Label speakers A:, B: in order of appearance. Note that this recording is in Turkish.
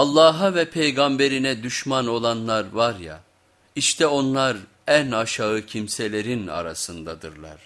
A: Allah'a ve peygamberine düşman olanlar var ya, işte onlar en aşağı kimselerin arasındadırlar.